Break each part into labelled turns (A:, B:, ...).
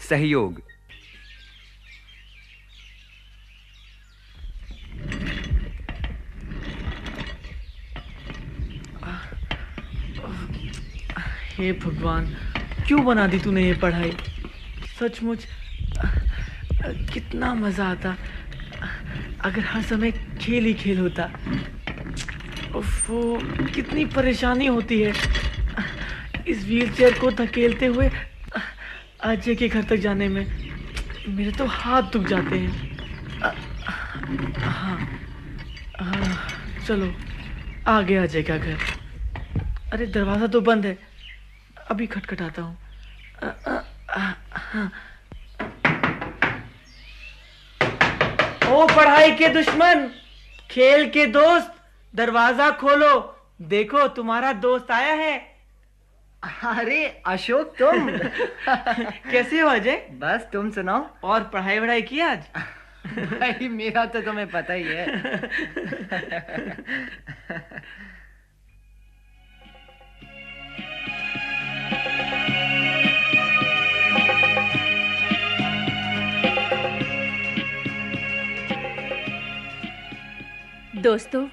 A: सहयोग।
B: हे भगवान, क्यों बना दी तूने ये पढ़ाई? सचमुच, कितना मज़ा आता। अगर हर समय खेल ही खेल होता। वो कितनी परेशानी होती है। इस व्हीलचेयर को धकेलते हुए अजय के घर तक जाने में मेरे तो हाथ दुख जाते हैं। हाँ चलो आ गया अजय का घर। अरे, दरवाज़ा तो बंद है। अभी खटखटाता हूँ। हाँ। ओ, पढ़ाई के दुश्मन, खेल के दोस्त दरवाज़ा खोलो। देखो तुम्हारा दोस्त आया है।
C: अरे अशोक तुम।
B: कैसे हो अजय?
C: बस तुम सुनाओ।
B: और पढ़ाई वढ़ाई की आज?
C: भाई मेरा तो तुम्हें पता ही है।
D: दोस्तों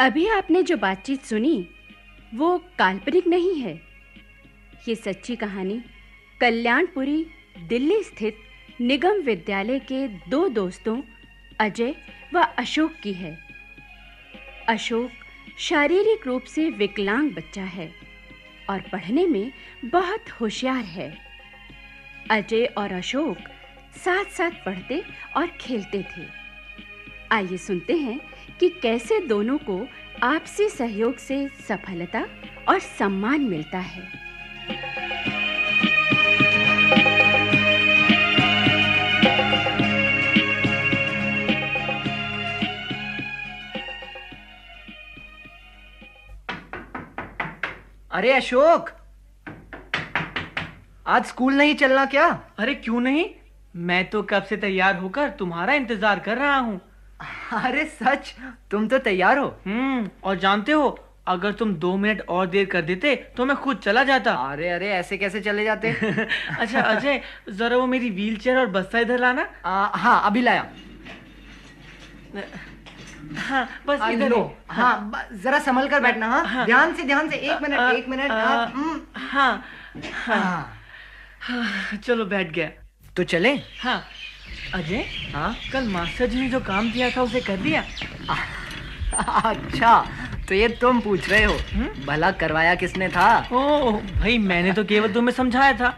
D: अभी आपने जो बातचीत सुनी, वो काल्पनिक नहीं है। ये सच्ची कहानी कल्याणपुरी दिल्ली स्थित निगम विद्यालय के दो दोस्तों, अजय व अशोक की है। अशोक शारीरिक रूप से विकलांग बच्चा है और पढ़ने में बहुत होशियार है। अजय और अशोक साथ-साथ पढ़ते और खेलते थे। आइए सुनते हैं कि कैसे दोनों को आपसी सहयोग से सफलता और सम्मान मिलता है।
C: अरे अशोक आज स्कूल नहीं चलना क्या?
B: अरे क्यों नहीं? मैं तो कब से तैयार होकर तुम्हारा इंतज़ार कर रहा हूँ।
C: अरे सच तुम तो तैयार हो।
B: हम्म और जानते हो अगर तुम दो मिनट और देर कर देते तो मैं खुद चला जाता।
C: अरे अरे ऐसे कैसे चले जाते?
B: अच्छा अजय जरा वो मेरी व्हीलचेयर और बस्ता इधर लाना।
C: आ, हाँ अभी लाया।
B: हाँ बस इधर
C: लो।
B: ही।
C: हाँ जरा संभल कर बैठना हाँ।
B: हाँ।
C: ध्यान से ध्यान से एक मिनट एक मिनट हाँ, हम्म,
B: हाँ हाँ
C: हाँ।
B: हाँ, चलो बैठ गया।
C: तो चले?
B: हाँ। अजय
C: हाँ
B: कल मास्टर जी ने जो काम किया था उसे कर दिया?
C: अच्छा तो ये तुम पूछ रहे हो। भला करवाया किसने था?
B: ओ भाई मैंने तो केवल तुम्हें समझाया था।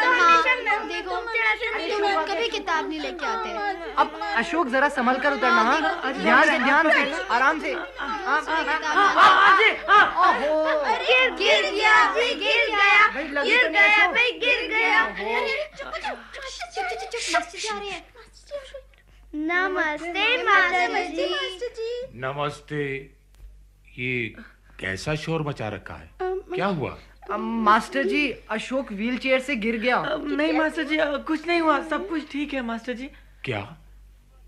E: हाँ हो। हो हाँ कभी किताब नहीं लेके आते।
C: अब अशोक जरा संभल कर उतरना हाँ? ध्यान से ध्यान से आराम से। हाँ, हाँ, हाँ, हाँ,
B: अजय हाँ
C: ओहो
E: गिर गिर गया भाई गिर गया
C: भाई लगी तो नहीं अशोक
E: भाई गिर गया चुप चुप चुप चुप मास्टर जी आ रहे हैं नमस्ते मास्टर जी
F: नमस्ते ये कैसा शोर मचा रखा है क्या हुआ
C: master ji Ashok wheelchair से गिर गया
B: नहीं मास्टर जी कुछ नहीं हुआ सब कुछ ठीक है मास्टर जी
F: क्या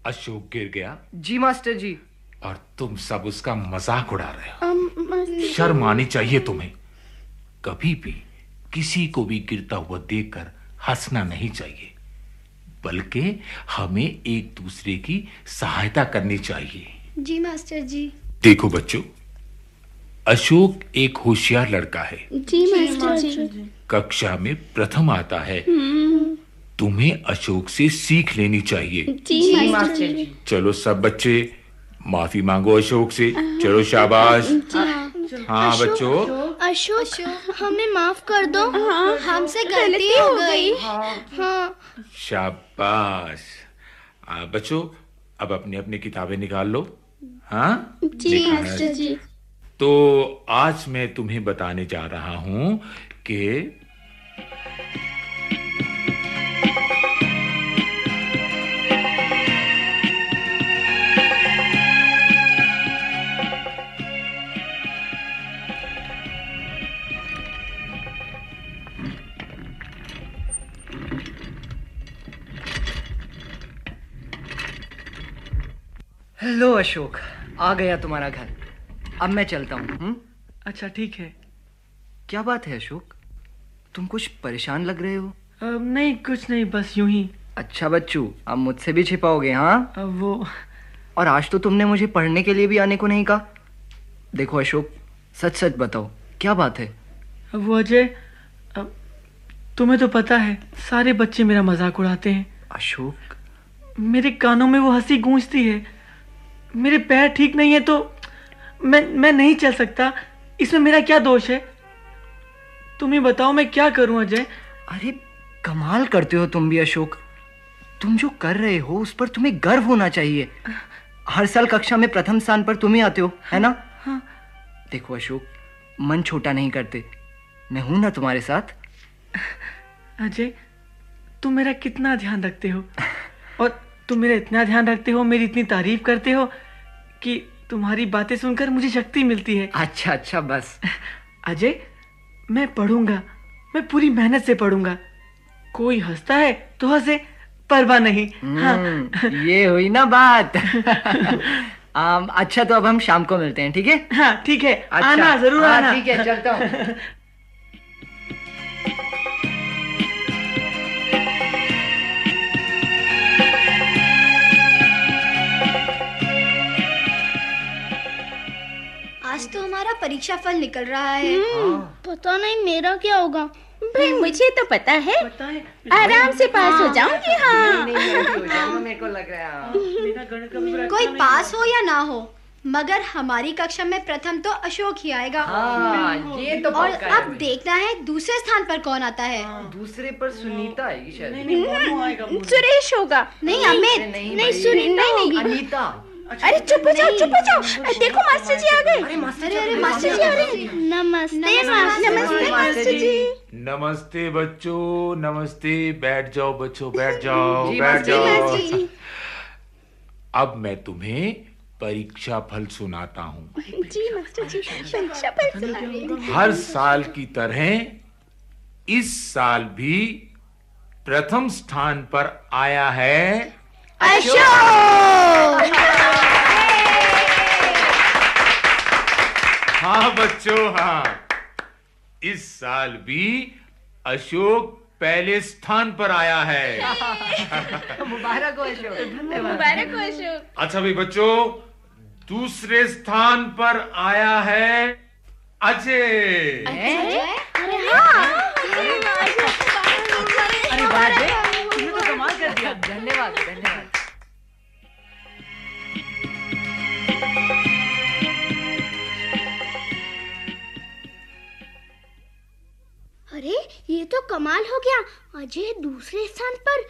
F: अशोक गिर गया
C: जी मास्टर जी
F: और तुम सब उसका मज़ाक उड़ा रहे हो। शर्म आनी चाहिए तुम्हें। कभी भी किसी को भी गिरता हुआ देखकर हंसना नहीं चाहिए बल्कि हमें एक दूसरे की सहायता करनी चाहिए।
E: जी मास्टर जी।
F: देखो बच्चों अशोक एक होशियार लड़का है।
E: जी मास्टर जी।
F: कक्षा में प्रथम आता है। तुम्हें अशोक से सीख लेनी चाहिए।
E: जी मास्टर जी।
F: चलो सब बच्चे माफ़ी मांगो अशोक से। चलो शाबाश। हाँ बच्चों।
E: अशोक हमें माफ़ कर दो। हमसे गलती हो गई। हाँ।
F: शाबाश। आ, बच्चों अब अपनी अपनी किताबें निकाल लो। हाँ?
E: जी मास्टर जी।
F: तो आज मैं तुम्हें बताने जा रहा हूँ कि
C: हेलो अशोक आ गया तुम्हारा घर। अब मैं चलता हूँ। हम्म?
B: अच्छा ठीक है।
C: क्या बात है अशोक तुम कुछ परेशान लग रहे हो?
B: अ, नहीं कुछ नहीं बस यूँ ही।
C: अच्छा बच्चू अब मुझसे भी छिपाओगे हाँ?
B: वो।
C: और आज तो तुमने मुझे पढ़ने के लिए भी आने को नहीं कहा। देखो अशोक सच सच बताओ क्या बात है?
B: वो अजय तुम्हें तो पता है सारे बच्चे मेरा मज़ाक उड़ाते हैं।
C: अशोक
B: मेरे कानों में वो हँसी गूंजती है। मेरे पैर ठीक नहीं है तो मैं मैं नहीं चल सकता। इसमें मेरा क्या दोष है? तुम ही बताओ मैं क्या करूँ अजय?
C: अरे कमाल करते हो तुम भी अशोक। तुम जो कर रहे हो उस पर तुम्हें गर्व होना चाहिए। हर साल कक्षा में प्रथम स्थान पर तुम ही आते हो है ना?
B: हाँ।
C: देखो अशोक मन छोटा नहीं करते। मैं हूँ ना तुम्हारे साथ।
B: अजय तुम मेरा कितना ध्यान रखते हो? तुम मेरा इतना ध्यान रखते हो मेरी इतनी तारीफ़ करते हो कि तुम्हारी बातें सुनकर मुझे शक्ति मिलती है।
C: अच्छा अच्छा बस।
B: अजय मैं पढ़ूँगा मैं पूरी मेहनत से पढ़ूँगा। कोई हंसता है तो हंसे परवाह नहीं। हाँ।
C: हम्म, ये हुई ना बात। आम, अच्छा तो अब हम शाम को मिलते हैं ठीक है?
B: हाँ ठीक है।
C: अच्छा।
B: आना ज़रूर
C: हाँ,
B: आना।
C: ठीक है चलता हूँ।
E: परीक्षा फल निकल रहा है।
G: पता नहीं मेरा क्या होगा।
D: भाई मुझे तो पता है।
B: पता है।
D: आराम से पास हो जाऊँगी हाँ।
C: नहीं, नहीं, नहीं, हो जाएगा, मेरे को लग रहा है।
B: मेरा गणित का पूरा
E: कोई
B: अच्छा
E: पास हो या ना हो मगर हमारी कक्षा में प्रथम तो अशोक ही आएगा।
C: हाँ ये तो
E: और
C: पक्का है।
E: अब देखना है दूसरे स्थान पर कौन आता है।
C: दूसरे पर सुनीता आएगी शायद।
B: नहीं नहीं मोनू आएगा
D: सुरेश होगा।
E: नहीं अमित।
C: नहीं
G: नहीं सुनीता होगी।
C: अनीता।
D: अरे चुप हो जाओ चुप हो जाओ। देखो मास्टर जी आ गए।
E: अरे अरे मास्टर जी अरे
G: नमस्ते मास्टर
D: नमस्ते मास्टर जी।
F: नमस्ते बच्चों नमस्ते बैठ जाओ बच्चों बैठ जाओ बैठ जाओ। अब मैं तुम्हें परीक्षा फल सुनाता हूँ।
D: जी मास्टर जी परीक्षा पर सुना
F: हर साल की तरह इस साल भी प्रथम स्थान पर आया है हाँ बच्चों हाँ। इस साल भी अशोक पहले स्थान पर आया है।
C: मुबारक हो अशोक।
D: मुबारक हो अशोक।
F: अच्छा भाई बच्चों दूसरे स्थान पर आया है अजय।
C: अरे वाह
G: अजय दूसरे स्थान पर।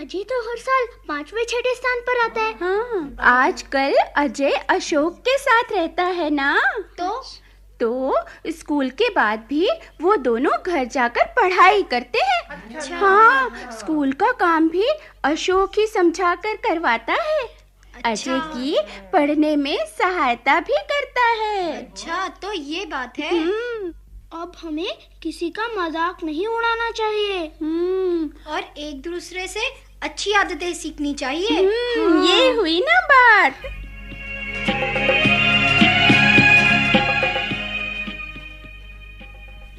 G: अजय तो हर साल पांचवे छठे स्थान पर आता है।
D: हाँ। आजकल अजय अशोक के साथ रहता है ना?
E: तो?
D: तो स्कूल के बाद भी वो दोनों घर जाकर पढ़ाई करते हैं। हाँ स्कूल का काम भी अशोक ही समझा कर करवाता है। अजय की पढ़ने में सहायता भी करता है।
E: अच्छा तो ये बात है।
D: हम्म,
G: अब हमें किसी का मज़ाक नहीं उड़ाना चाहिए।
D: हम्म,
E: और एक दूसरे से अच्छी आदतें सीखनी चाहिए।
D: हम्म, ये हुई ना बात।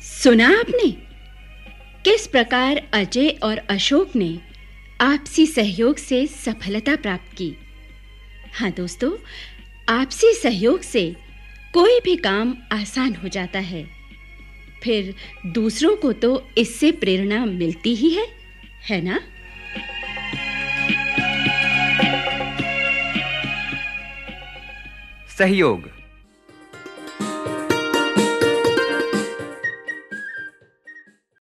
D: सुना आपने? किस प्रकार अजय और अशोक ने आपसी सहयोग से सफलता प्राप्त की? हाँ दोस्तों आपसी सहयोग से कोई भी काम आसान हो जाता है। फिर दूसरों को तो इससे प्रेरणा मिलती ही है है ना?
A: सहयोग।